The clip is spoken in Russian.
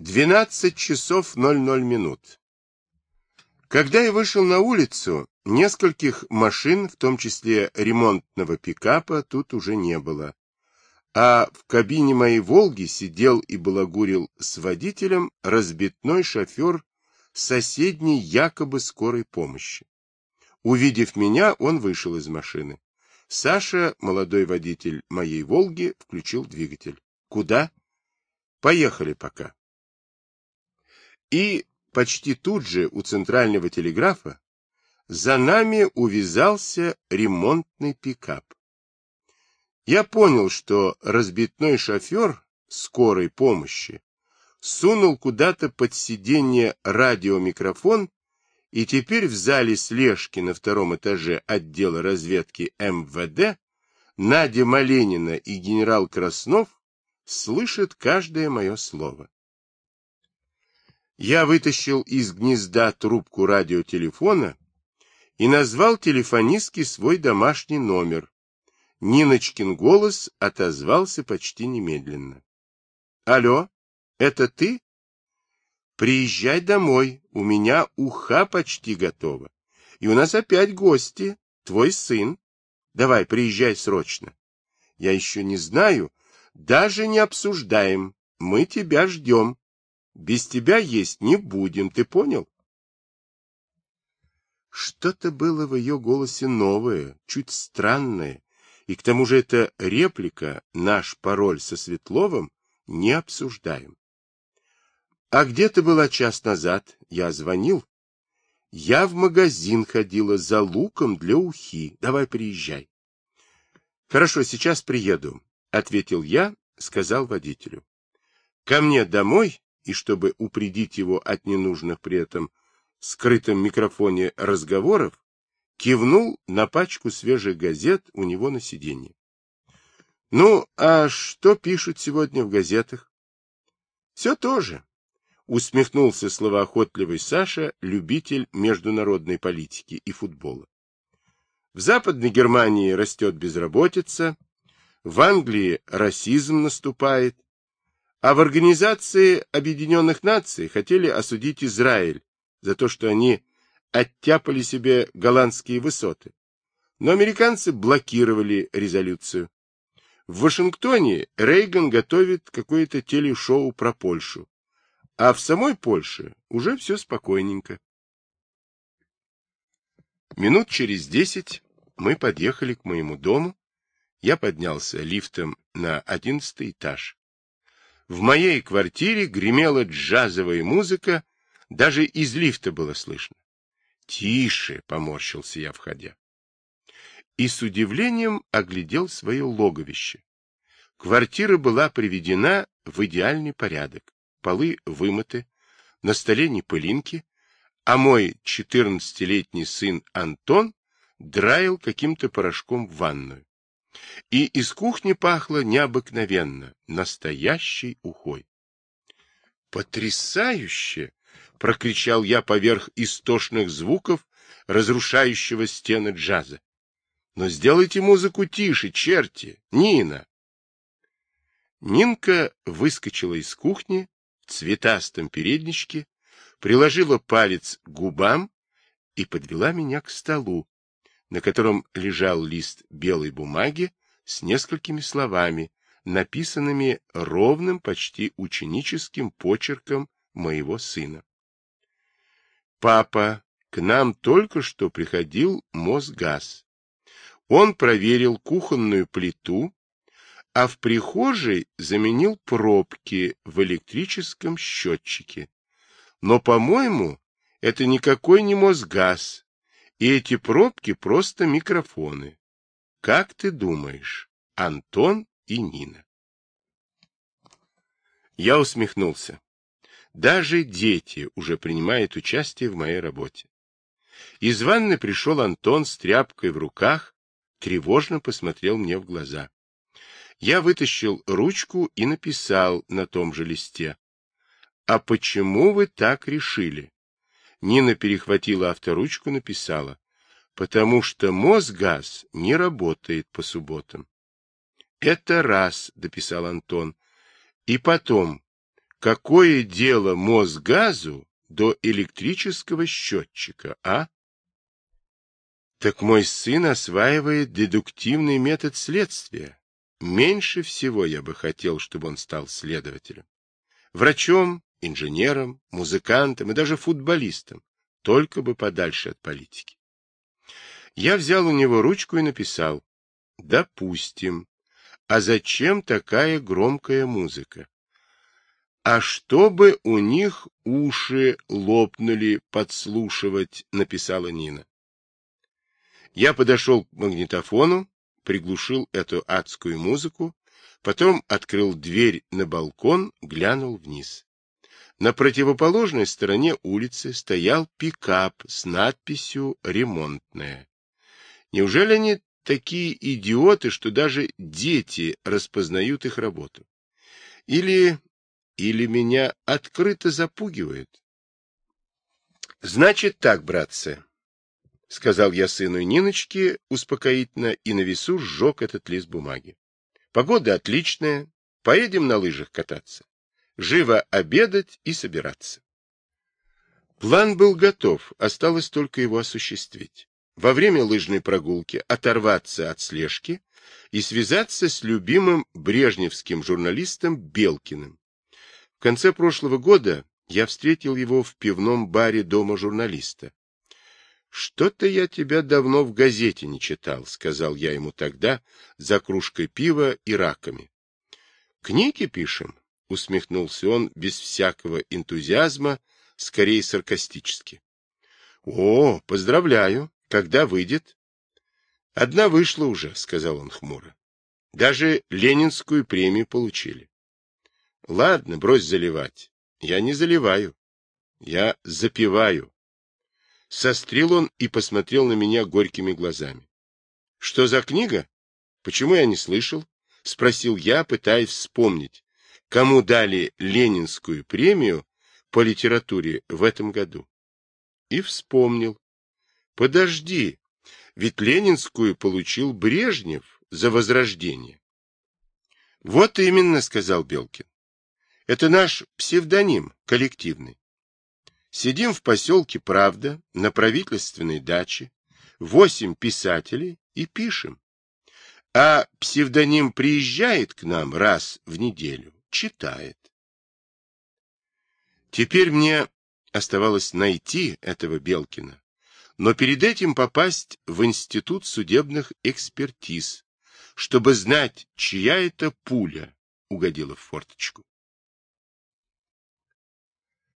12 часов 00 минут. Когда я вышел на улицу, нескольких машин, в том числе ремонтного пикапа, тут уже не было. А в кабине моей «Волги» сидел и балагурил с водителем разбитной шофер соседней якобы скорой помощи. Увидев меня, он вышел из машины. Саша, молодой водитель моей «Волги», включил двигатель. Куда? Поехали пока. И почти тут же у центрального телеграфа за нами увязался ремонтный пикап. Я понял, что разбитной шофер скорой помощи сунул куда-то под сиденье радиомикрофон, и теперь в зале слежки на втором этаже отдела разведки МВД Надя Маленина и генерал Краснов слышат каждое мое слово. Я вытащил из гнезда трубку радиотелефона и назвал телефонистке свой домашний номер. Ниночкин голос отозвался почти немедленно. — Алло, это ты? — Приезжай домой, у меня уха почти готова. И у нас опять гости, твой сын. Давай, приезжай срочно. Я еще не знаю, даже не обсуждаем, мы тебя ждем. Без тебя есть не будем, ты понял? Что-то было в ее голосе новое, чуть странное, и к тому же эта реплика, наш пароль со Светловым, не обсуждаем. А где ты была час назад? Я звонил. Я в магазин ходила за луком для ухи. Давай приезжай. Хорошо, сейчас приеду, ответил я, сказал водителю. Ко мне домой и чтобы упредить его от ненужных при этом скрытом микрофоне разговоров, кивнул на пачку свежих газет у него на сиденье. — Ну, а что пишут сегодня в газетах? — Все то же, — усмехнулся словоохотливый Саша, любитель международной политики и футбола. В Западной Германии растет безработица, в Англии расизм наступает, а в Организации Объединенных Наций хотели осудить Израиль за то, что они оттяпали себе голландские высоты. Но американцы блокировали резолюцию. В Вашингтоне Рейган готовит какое-то телешоу про Польшу. А в самой Польше уже все спокойненько. Минут через десять мы подъехали к моему дому. Я поднялся лифтом на одиннадцатый этаж. В моей квартире гремела джазовая музыка, даже из лифта было слышно. «Тише!» — поморщился я, входя. И с удивлением оглядел свое логовище. Квартира была приведена в идеальный порядок. Полы вымыты, на столе не пылинки, а мой четырнадцатилетний сын Антон драил каким-то порошком в ванную. И из кухни пахло необыкновенно, настоящей ухой. «Потрясающе!» — прокричал я поверх истошных звуков, разрушающего стены джаза. «Но сделайте музыку тише, черти! Нина!» Нинка выскочила из кухни в цветастом передничке, приложила палец к губам и подвела меня к столу, на котором лежал лист белой бумаги с несколькими словами, написанными ровным, почти ученическим почерком моего сына. «Папа, к нам только что приходил Мосгаз. Он проверил кухонную плиту, а в прихожей заменил пробки в электрическом счетчике. Но, по-моему, это никакой не Мосгаз, и эти пробки просто микрофоны. Как ты думаешь, Антон и Нина? Я усмехнулся. Даже дети уже принимают участие в моей работе. Из ванны пришел Антон с тряпкой в руках, тревожно посмотрел мне в глаза. Я вытащил ручку и написал на том же листе. «А почему вы так решили?» Нина перехватила авторучку, написала. Потому что Мосгаз не работает по субботам. Это раз, дописал Антон. И потом, Какое дело Мосгазу до электрического счетчика, а? Так мой сын осваивает дедуктивный метод следствия. Меньше всего я бы хотел, чтобы он стал следователем. Врачом, инженером, музыкантом и даже футболистом, только бы подальше от политики. Я взял у него ручку и написал «Допустим. А зачем такая громкая музыка?» «А чтобы у них уши лопнули подслушивать», — написала Нина. Я подошел к магнитофону, приглушил эту адскую музыку, потом открыл дверь на балкон, глянул вниз. На противоположной стороне улицы стоял пикап с надписью «Ремонтная». Неужели они такие идиоты, что даже дети распознают их работу? Или... или меня открыто запугивают? Значит так, братцы, — сказал я сыну Ниночке успокоительно и на весу сжег этот лист бумаги. Погода отличная, поедем на лыжах кататься. Живо обедать и собираться. План был готов, осталось только его осуществить во время лыжной прогулки оторваться от слежки и связаться с любимым брежневским журналистом Белкиным. В конце прошлого года я встретил его в пивном баре дома журналиста. «Что-то я тебя давно в газете не читал», — сказал я ему тогда за кружкой пива и раками. «Книги пишем», — усмехнулся он без всякого энтузиазма, скорее саркастически. «О, поздравляю! Когда выйдет? Одна вышла уже, сказал он хмуро. Даже Ленинскую премию получили. Ладно, брось заливать. Я не заливаю. Я запиваю. Сострил он и посмотрел на меня горькими глазами. Что за книга? Почему я не слышал? Спросил я, пытаясь вспомнить, кому дали Ленинскую премию по литературе в этом году. И вспомнил. Подожди, ведь Ленинскую получил Брежнев за возрождение. Вот именно, сказал Белкин. Это наш псевдоним коллективный. Сидим в поселке Правда на правительственной даче, восемь писателей и пишем. А псевдоним приезжает к нам раз в неделю, читает. Теперь мне оставалось найти этого Белкина, но перед этим попасть в Институт судебных экспертиз, чтобы знать, чья это пуля угодила в форточку.